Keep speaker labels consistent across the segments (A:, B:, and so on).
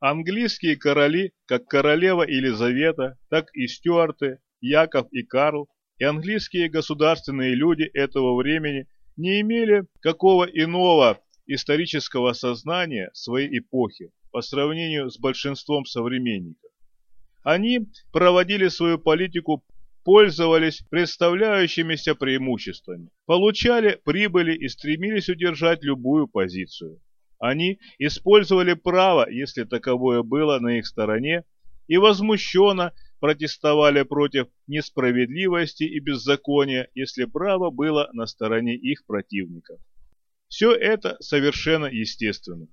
A: Английские короли, как королева Елизавета, так и Стюарты, Яков и Карл, и английские государственные люди этого времени не имели какого иного исторического сознания своей эпохи по сравнению с большинством современников. Они проводили свою политику, пользовались представляющимися преимуществами, получали прибыли и стремились удержать любую позицию. Они использовали право, если таковое было на их стороне, и возмущенно протестовали против несправедливости и беззакония, если право было на стороне их противников. Все это совершенно естественно.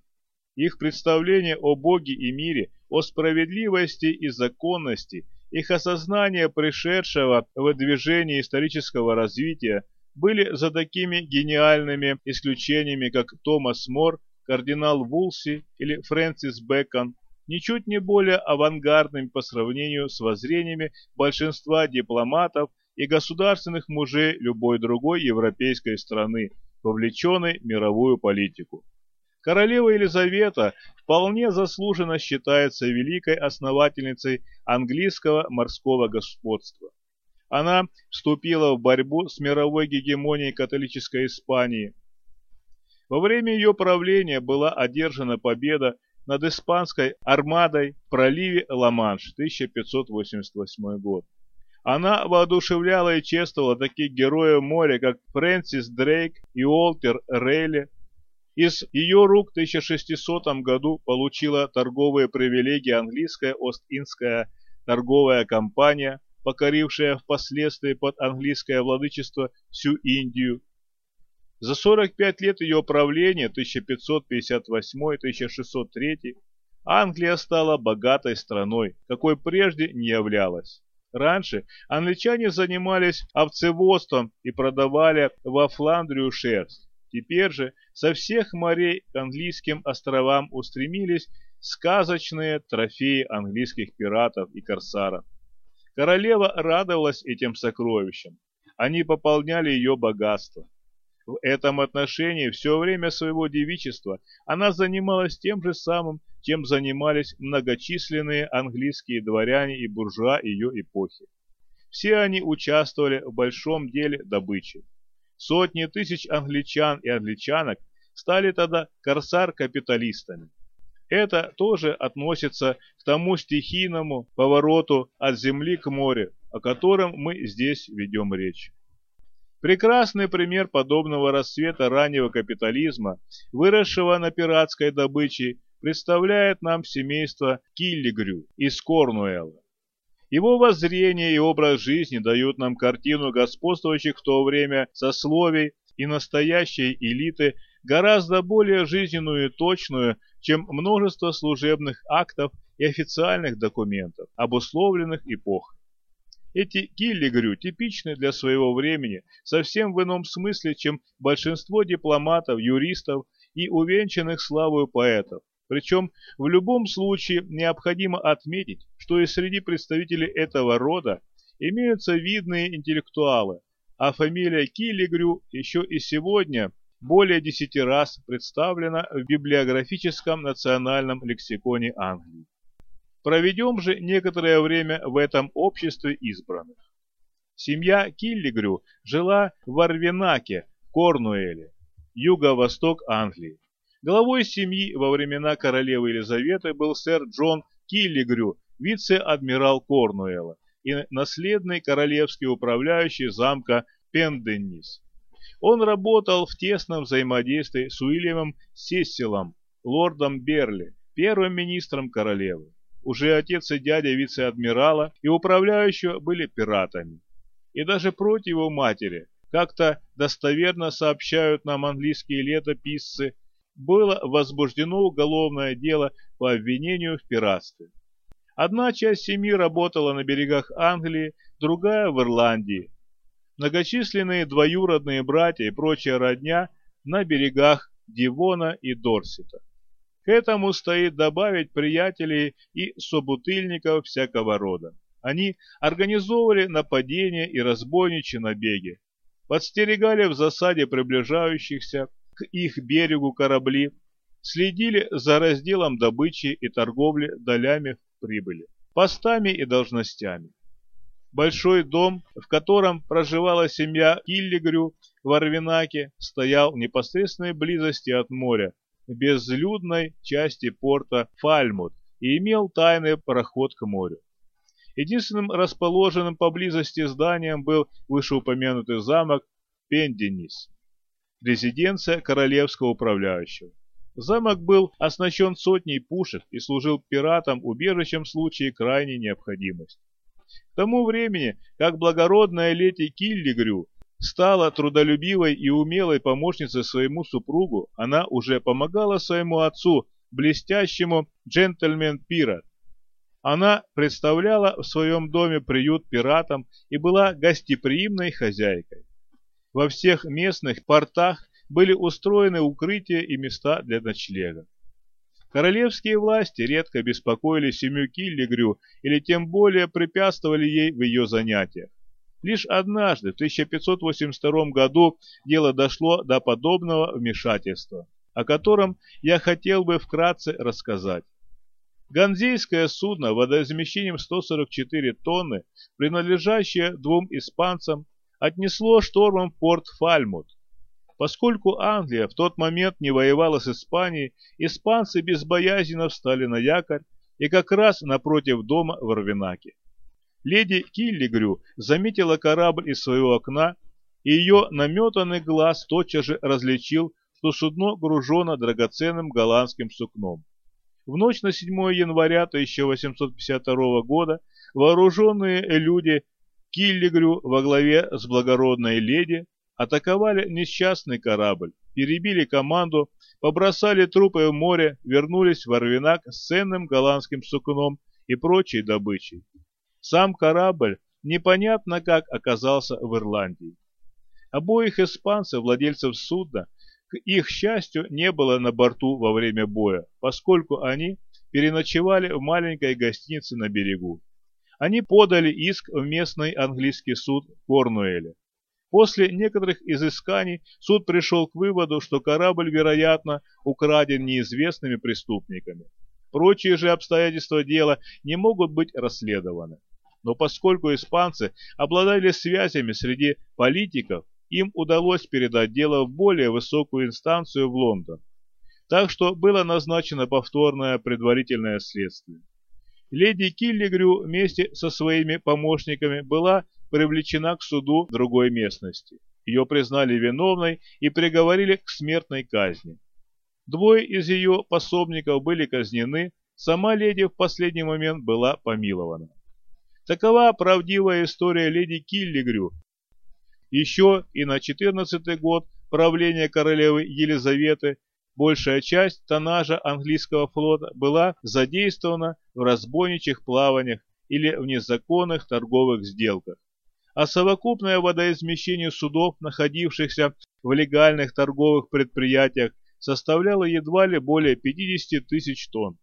A: Их представление о Боге и мире, о справедливости и законности, их осознание пришедшего в движение исторического развития были за такими гениальными исключениями, как Томас Мор, кардинал Вулси или Фрэнсис Бэкон, ничуть не более авангардными по сравнению с воззрениями большинства дипломатов и государственных мужей любой другой европейской страны, вовлеченной в мировую политику. Королева Елизавета вполне заслуженно считается великой основательницей английского морского господства. Она вступила в борьбу с мировой гегемонией католической Испании. Во время ее правления была одержана победа над испанской армадой в проливе Ла-Манш 1588 год. Она воодушевляла и чествовала таких героев моря, как Фрэнсис Дрейк и Уолтер Рейли. Из ее рук в 1600 году получила торговые привилегии английская Ост-Индская торговая компания, покорившая впоследствии под английское владычество всю Индию. За 45 лет ее правления 1558-1603 Англия стала богатой страной, какой прежде не являлась. Раньше англичане занимались овцеводством и продавали во Фландрию шерсть. Теперь же со всех морей к английским островам устремились сказочные трофеи английских пиратов и корсаров. Королева радовалась этим сокровищам. Они пополняли ее богатство. В этом отношении все время своего девичества она занималась тем же самым, чем занимались многочисленные английские дворяне и буржуа ее эпохи. Все они участвовали в большом деле добычи. Сотни тысяч англичан и англичанок стали тогда корсар-капиталистами. Это тоже относится к тому стихийному повороту от земли к морю, о котором мы здесь ведем речь. Прекрасный пример подобного расцвета раннего капитализма, выросшего на пиратской добыче, представляет нам семейство Киллигрю из Корнуэлла. Его воззрение и образ жизни дают нам картину господствующих в то время сословий и настоящей элиты гораздо более жизненную и точную, чем множество служебных актов и официальных документов, обусловленных эпохой. Эти киллигрю типичны для своего времени совсем в ином смысле, чем большинство дипломатов, юристов и увенчанных славою поэтов. Причем в любом случае необходимо отметить, что и среди представителей этого рода имеются видные интеллектуалы, а фамилия Киллигрю еще и сегодня более десяти раз представлена в библиографическом национальном лексиконе Англии. Проведем же некоторое время в этом обществе избранных. Семья Киллигрю жила в Арвенаке, Корнуэле, юго-восток Англии. Главой семьи во времена королевы Елизаветы был сэр Джон Киллигрю, вице-адмирал Корнуэлла и наследный королевский управляющий замка Пенденнис. Он работал в тесном взаимодействии с Уильямом Сесилом, лордом Берли, первым министром королевы. Уже отец и дядя вице-адмирала и управляющего были пиратами. И даже против его матери, как-то достоверно сообщают нам английские летописцы, было возбуждено уголовное дело по обвинению в пиратстве. Одна часть семьи работала на берегах Англии, другая в Ирландии. Многочисленные двоюродные братья и прочая родня на берегах Дивона и Дорсета. К этому стоит добавить приятелей и собутыльников всякого рода. Они организовывали нападения и разбойничьи набеги, подстерегали в засаде приближающихся к их берегу корабли, следили за разделом добычи и торговли долями прибыли, постами и должностями. Большой дом, в котором проживала семья Киллигрю в Арвинаке, стоял в непосредственной близости от моря, безлюдной части порта Фальмут и имел тайный проход к морю. Единственным расположенным поблизости зданием был вышеупомянутый замок Пенденис, резиденция королевского управляющего. Замок был оснащен сотней пушек и служил пиратам убежищем в случае крайней необходимости. К тому времени, как благородная леди Киллигрю стала трудолюбивой и умелой помощницей своему супругу, она уже помогала своему отцу, блестящему джентльмен-пират. Она представляла в своем доме приют пиратам и была гостеприимной хозяйкой. Во всех местных портах были устроены укрытия и места для ночлега. Королевские власти редко беспокоили семью Киллигрю или тем более препятствовали ей в ее занятиях. Лишь однажды, в 1582 году, дело дошло до подобного вмешательства, о котором я хотел бы вкратце рассказать. Ганзейское судно водоизмещением 144 тонны, принадлежащее двум испанцам, отнесло штормом в порт Фальмут. Поскольку Англия в тот момент не воевала с Испанией, испанцы безбоязненно встали на якорь и как раз напротив дома в Арвинаке. Леди Киллигрю заметила корабль из своего окна, и ее наметанный глаз тотчас же различил, что судно гружено драгоценным голландским сукном. В ночь на 7 января 1852 года вооруженные люди Киллигрю во главе с благородной леди атаковали несчастный корабль, перебили команду, побросали трупы в море, вернулись в Арвинак с ценным голландским сукном и прочей добычей. Сам корабль непонятно как оказался в Ирландии. Обоих испанцев, владельцев судна, к их счастью, не было на борту во время боя, поскольку они переночевали в маленькой гостинице на берегу. Они подали иск в местный английский суд в Корнуэле. После некоторых изысканий суд пришел к выводу, что корабль, вероятно, украден неизвестными преступниками. Прочие же обстоятельства дела не могут быть расследованы. Но поскольку испанцы обладали связями среди политиков, им удалось передать дело в более высокую инстанцию в Лондон. Так что было назначено повторное предварительное следствие. Леди Киллигрю вместе со своими помощниками была привлечена к суду другой местности. Ее признали виновной и приговорили к смертной казни. Двое из ее пособников были казнены, сама леди в последний момент была помилована. Такова правдивая история леди Киллигрю. Еще и на 14 год правления королевы Елизаветы большая часть тоннажа английского флота была задействована в разбойничьих плаваниях или в незаконных торговых сделках. А совокупное водоизмещение судов, находившихся в легальных торговых предприятиях, составляло едва ли более 50 тысяч тонн.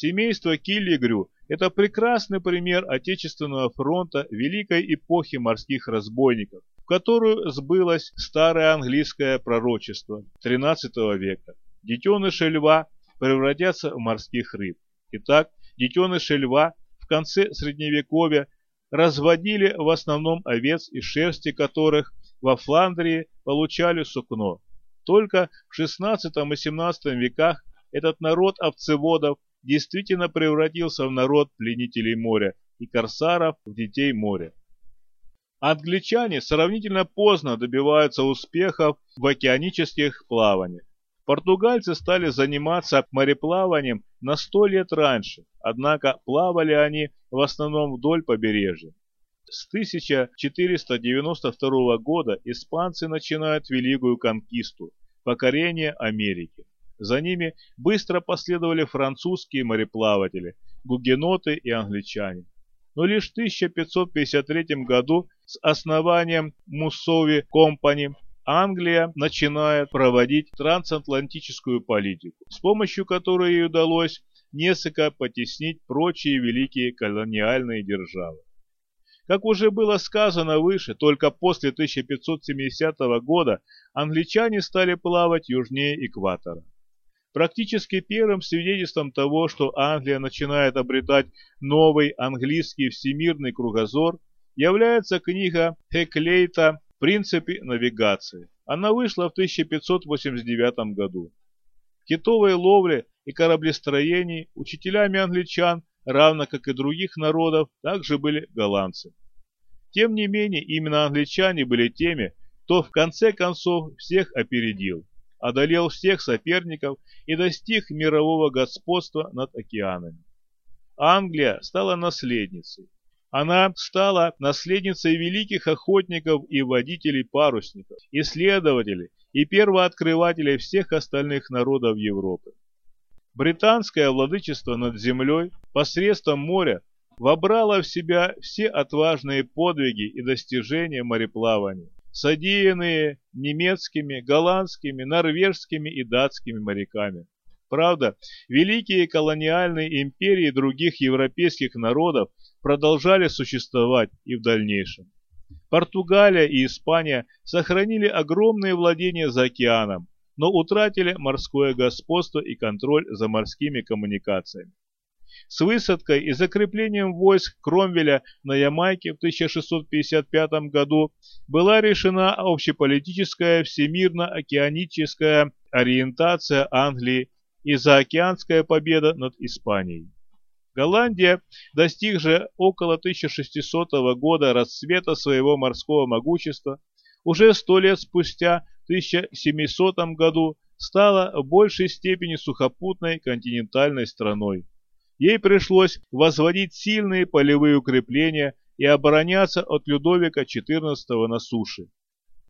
A: Семейство Киллигрю – это прекрасный пример Отечественного фронта великой эпохи морских разбойников, которую сбылось старое английское пророчество XIII века. Детеныши льва превратятся в морских рыб. Итак, детеныши льва в конце Средневековья разводили в основном овец, из шерсти которых во Фландрии получали сукно. Только в XVI и XVII веках этот народ овцеводов действительно превратился в народ пленителей моря и корсаров в детей моря. Англичане сравнительно поздно добиваются успехов в океанических плаваниях. Португальцы стали заниматься мореплаванием на сто лет раньше, однако плавали они в основном вдоль побережья. С 1492 года испанцы начинают Великую конкисту – покорение Америки. За ними быстро последовали французские мореплаватели, гугеноты и англичане но лишь в 1553 году с основанием Муссови Компани Англия начинает проводить трансатлантическую политику, с помощью которой ей удалось несколько потеснить прочие великие колониальные державы. Как уже было сказано выше, только после 1570 года англичане стали плавать южнее экватора. Практически первым свидетельством того, что Англия начинает обретать новый английский всемирный кругозор, является книга Хеклейта «Принципы навигации». Она вышла в 1589 году. В китовой ловле и кораблестроении учителями англичан, равно как и других народов, также были голландцы. Тем не менее, именно англичане были теми, кто в конце концов всех опередил одолел всех соперников и достиг мирового господства над океанами. Англия стала наследницей. Она стала наследницей великих охотников и водителей-парусников, исследователей и первооткрывателей всех остальных народов Европы. Британское владычество над землей посредством моря вобрало в себя все отважные подвиги и достижения мореплавания содеянные немецкими, голландскими, норвежскими и датскими моряками. Правда, великие колониальные империи других европейских народов продолжали существовать и в дальнейшем. Португалия и Испания сохранили огромные владения за океаном, но утратили морское господство и контроль за морскими коммуникациями. С высадкой и закреплением войск Кромвеля на Ямайке в 1655 году была решена общеполитическая всемирно-океаническая ориентация Англии и заокеанская победа над Испанией. Голландия, достиг же около 1600 года расцвета своего морского могущества, уже сто лет спустя, в 1700 году, стала в большей степени сухопутной континентальной страной. Ей пришлось возводить сильные полевые укрепления и обороняться от Людовика XIV на суше.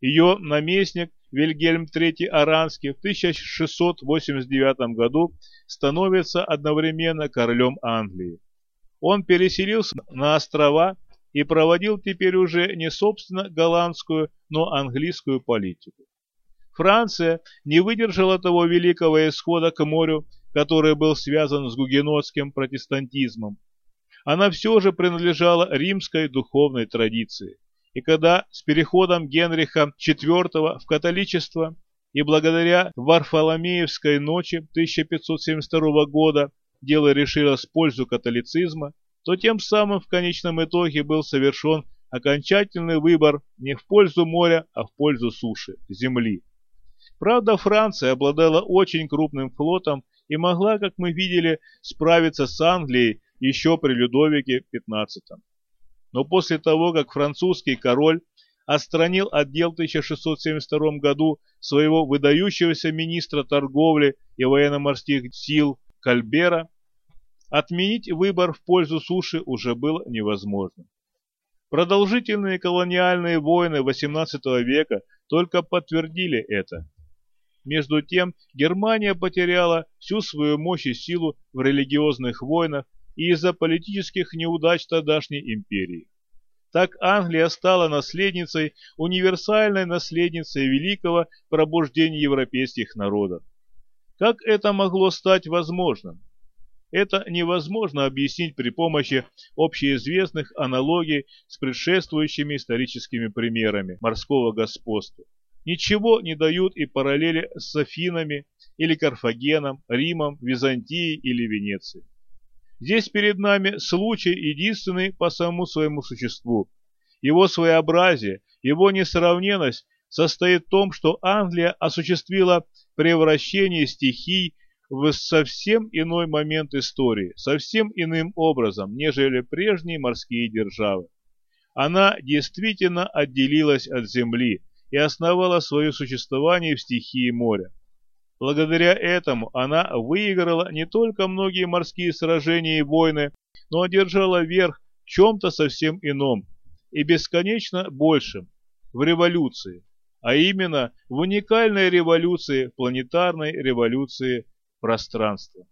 A: Ее наместник Вильгельм III Аранский в 1689 году становится одновременно королем Англии. Он переселился на острова и проводил теперь уже не собственно голландскую, но английскую политику. Франция не выдержала того великого исхода к морю который был связан с гугенотским протестантизмом, она все же принадлежала римской духовной традиции. И когда с переходом Генриха IV в католичество и благодаря Варфоломеевской ночи 1572 года дело решилось в пользу католицизма, то тем самым в конечном итоге был совершен окончательный выбор не в пользу моря, а в пользу суши, земли. Правда, Франция обладала очень крупным флотом и могла, как мы видели, справиться с Англией еще при Людовике XV. Но после того, как французский король отстранил отдел в 1672 году своего выдающегося министра торговли и военно-морских сил Кальбера, отменить выбор в пользу суши уже было невозможно. Продолжительные колониальные войны XVIII века только подтвердили это. Между тем, Германия потеряла всю свою мощь и силу в религиозных войнах и из-за политических неудач тогдашней империи. Так Англия стала наследницей, универсальной наследницей великого пробуждения европейских народов. Как это могло стать возможным? Это невозможно объяснить при помощи общеизвестных аналогий с предшествующими историческими примерами морского господства. Ничего не дают и параллели с Афинами или Карфагеном, Римом, Византией или Венецией. Здесь перед нами случай единственный по самому своему существу. Его своеобразие, его несравненность состоит в том, что Англия осуществила превращение стихий в совсем иной момент истории, совсем иным образом, нежели прежние морские державы. Она действительно отделилась от земли, и основала свое существование в стихии моря. Благодаря этому она выиграла не только многие морские сражения и войны, но одержала верх в чем-то совсем ином и бесконечно большем – в революции, а именно в уникальной революции, планетарной революции пространства.